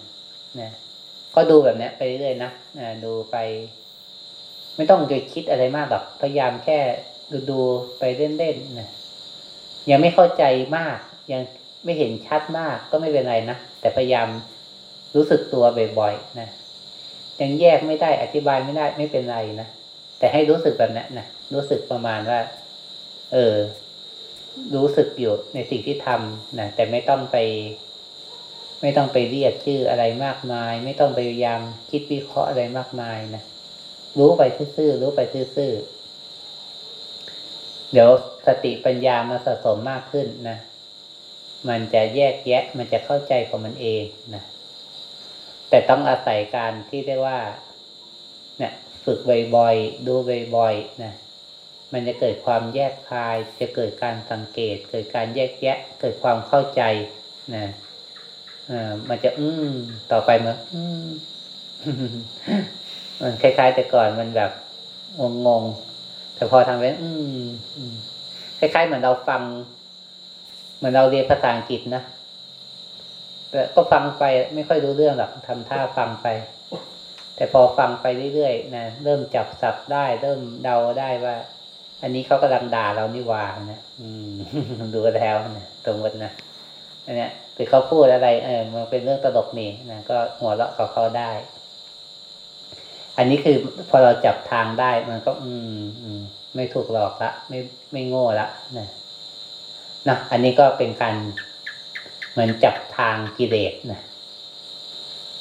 นะก็ดูแบบนี้ไปเรื่อยๆนะนะดูไป ไม่ต้องไปคิดอะไรมากหรอกพยายามแค่ ดูดูไปเล่นๆนะยังไม่เข้าใจมาก ยังไม่เห็นชัดมากก็ไม่เป็นไรนะ แต่พยายามรู้สึกตัวบ่อยๆนะยังแยกไม่ได้อธิบายไม่ได้ไม่เป็นไรนะแต่ให้รู้สึกแบบนั้นนะรู้สึกประมาณว่า เออ รู้สึกอยู่ในสิ่งที่ทำนะแต่ไม่ต้องไป ไม่ต้องไปเรียกชื่ออะไรมากมาย ไม่ต้องไปพยายามคิดวิเคราะห์อะไรมากมายนะรู้ไปซื่อๆรู้ไปซื่อๆ เดี๋ยวสติปัญญามาสะสมมากขึ้นนะ มันจะแยกแยะ มันจะเข้าใจของมันเองนะ แต่ต้องอาศัยการที่เรียกว่า เนี่ย ฝึกบ่อยๆ ดูบ่อยๆ นะ มันจะเกิดความแยกคาย จะเกิดการสังเกต เกิดการแยกแยะ เกิดความเข้าใจ นะอ่ามันจะ อืมต่อไปมันอืมมันคล้ายๆ แต่ก่อนมันแบบงงๆ แต่พอทำไปอืมคล้ายๆเหมือนเราฟัง เหมือนเราเรียนภาษาอังกฤษนะแต่ก็ฟังไปไม่ค่อยรู้เรื่องหรอกทำท่าฟังไป แต่พอฟังไปเรื่อยๆนะเริ่มจับสับได้ เริ่มเดาได้ว่า อันนี้เขากำลังด่าเรานี่ว่านะอืมดูแล้วนะสมมตินะอันเนี้ยหรือเขาพูดอะไร เออมันเป็นเรื่องตลกนี่นะก็หัวเราะกับเขาได้ อันนี้คือพอเราจับทางได้มันก็ อืมอืมไม่ถูกหลอกละไม่ไม่โง่ละนะนะอันนี้ก็เป็นการเหมือนจับทางกิเลสนะ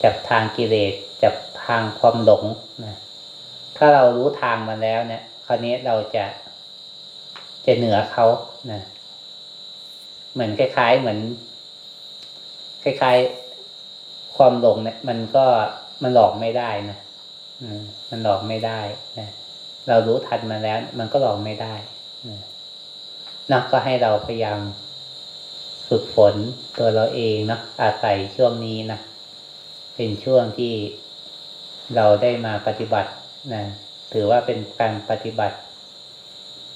จับทางกิเลสจับทางความหลงนะถ้าเรารู้ทางมาแล้วเนี่ย คราวนี้เราจะจะเหนือเขานะเหมือนคล้าย ๆ เหมือน คล้าย ๆ ความหลงเนี่ย มันก็มันหลอกไม่ได้นะ มันหลอกไม่ได้นะเรารู้ทันมาแล้ว มันก็หลอกไม่ได้นะนะก็ให้เราพยายามฝึกฝนตัวเราเองเนาะอาศัยช่วงนี้นะเป็นช่วงที่เราได้มาปฏิบัตินะถือว่าเป็นการปฏิบัติ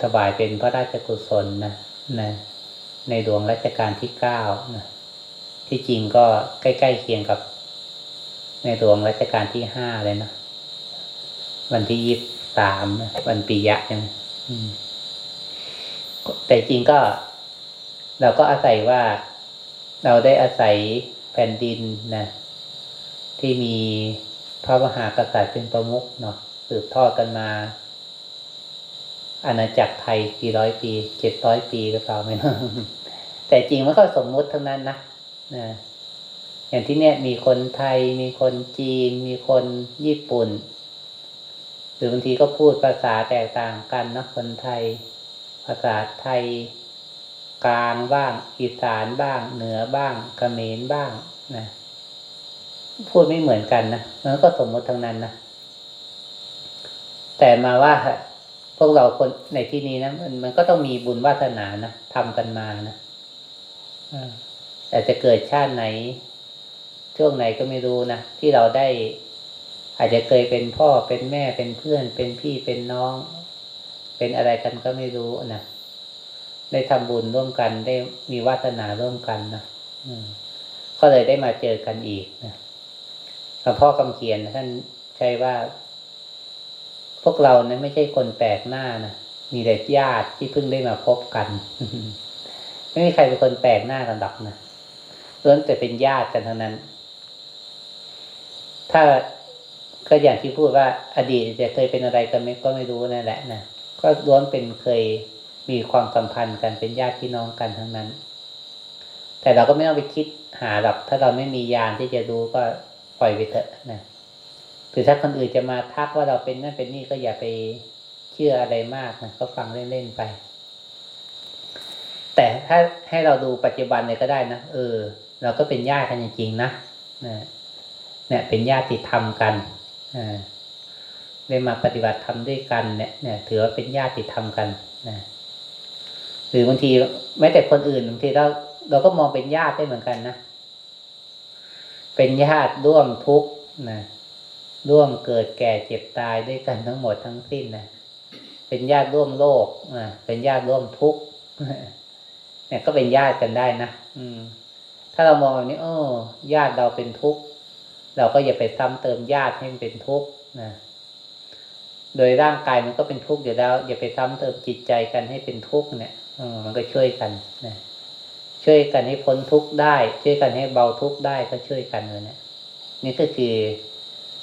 ถวายเป็นพระราชกุศลนะนะในดวงรัชกาลที่เก้านะที่จริงก็ใกล้ๆเคียงกับในดวงรัชกาลที่ห้าเลยนะ วันที่ยี่สามวันปียะใช่ไหมแต่จริงก็ เราก็อาศัยว่าเราได้อาศัยแผ่นดินนะที่มีพระมหากษัตริย์เป็นประมุขเนาะสืบทอดกันมาอาณาจักรไทยกี่ร้อยปีเจ็ดร้อยปีหรือเปล่าไม่รู้แต่จริงมันก็สมมุติทั้งนั้นนะนะอย่างที่เนี่ยมีคนไทยมีคนจีน มีคนญี่ปุ่น หรือบางทีก็พูดภาษาแตกต่างกันนะคนไทย ภาษาไทย กลางบ้าง อีสานบ้าง เหนือบ้างเขมรบ้างนะพูดไม่เหมือนกันนะมันก็สมมติทั้งนั้นนะแต่มาว่าพวกเราคนในที่นี้นะมันมันก็ต้องมีบุญวาสนานะทำกันมานะอแต่จะเกิดชาติไหน ช่วงไหนก็ไม่รู้นะที่เราได้ อาจจะเคยเป็นพ่อเป็นแม่เป็นเพื่อน เป็นพี่เป็นน้อง เป็นอะไรกันก็ไม่รู้นะได้ทำบุญร่วมกันได้มีวาสนาร่วมกันนะอืก็เลยได้มาเจอกันอีกนะหลวงพ่อคำเขียนท่านใช้ว่า พวกเราเนี่ยไม่ใช่คนแปลกหน้านะมีแต่ญาติที่เพิ่งได้มาพบกัน ไม่มีใครเป็นคนแปลกหน้ากันหรอกนะล้วนแต่เป็นญาติกันทั้งนั้น ถ้า ก็อย่างที่พูดว่าอดีตจะเคยเป็นอะไรกันไหมก็ไม่รู้นั่นแหละนะก็ล้วนเป็นเคยมีความสัมพันธ์กันเป็นญาติพี่น้องกันทั้งนั้น แต่เราก็ไม่ต้องไปคิดหาหรอกถ้าเราไม่มียานที่จะรู้ก็ปล่อยไปเถอะนะหรือถ้าคนอื่นจะมาทักว่าเราเป็นนั่นเป็นนี่ก็อย่าไปเชื่ออะไรมากนะก็ฟังเล่นๆไป แต่ถ้าให้เราดูปัจจุบันเนี่ยก็ได้นะเออ เราก็เป็นญาติกันจริงๆนะนะเนี่ยเป็นญาติธรรมกัน ได้มาปฏิบัติธรรมด้วยกันเนี่ยเนี่ยถือว่าเป็นญาติธรรมกันนะหรือบางทีแม้แต่คนอื่นบางทีเราเราก็มองเป็นญาติได้เหมือนกันนะเป็นญาติร่วมทุกข์นะร่วมเกิดแก่เจ็บตายด้วยกันทั้งหมดทั้งสิ้นนะเป็นญาติร่วมโลกนะเป็นญาติร่วมทุกข์เนี่ยก็เป็นญาติกันได้นะอืม ถ้าเรามองแบบนี้โอ้ญาติเราเป็นทุกข์ เราก็อย่าไปซ้ำเติมญาติให้มันเป็นทุกข์นะโดยร่างกายมันก็เป็นทุกข์อยู่แล้ว อย่าไปซ้ำเติมจิตใจกันให้เป็นทุกข์เนี่ยมันก็ช่วยกันนะช่วยกันให้พ้นทุกข์ได้ ช่วยกันให้เบาทุกข์ได้ก็ช่วยกันเลยนะนี่ก็คือ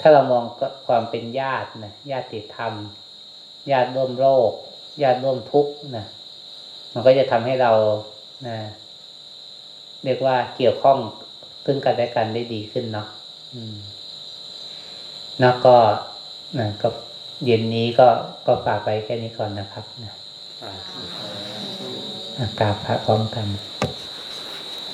ถ้าเรามองความเป็นญาตินะญาติธรรม ญาติร่วมโลกญาติร่วมทุกข์นะมันก็จะทำให้เรานะเรียกว่าเกี่ยวข้องซึ่งกันและกันได้ดีขึ้นเนาะ อืมแล้วก็นะก็เย็นนี้ก็ก็ฝากไปแค่นี้ก่อนนะครับนะกราบพระพร้อมกัน